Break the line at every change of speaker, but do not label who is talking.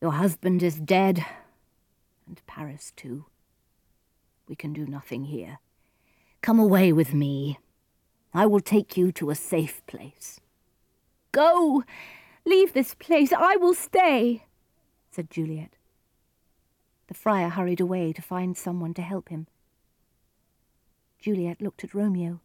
Your husband is dead, and Paris too. We can do nothing here. Come away with me. I will take you to a safe place.
Go! Leave this place. I will stay, said Juliet.
The friar hurried away to find someone to help him. Juliet looked at Romeo.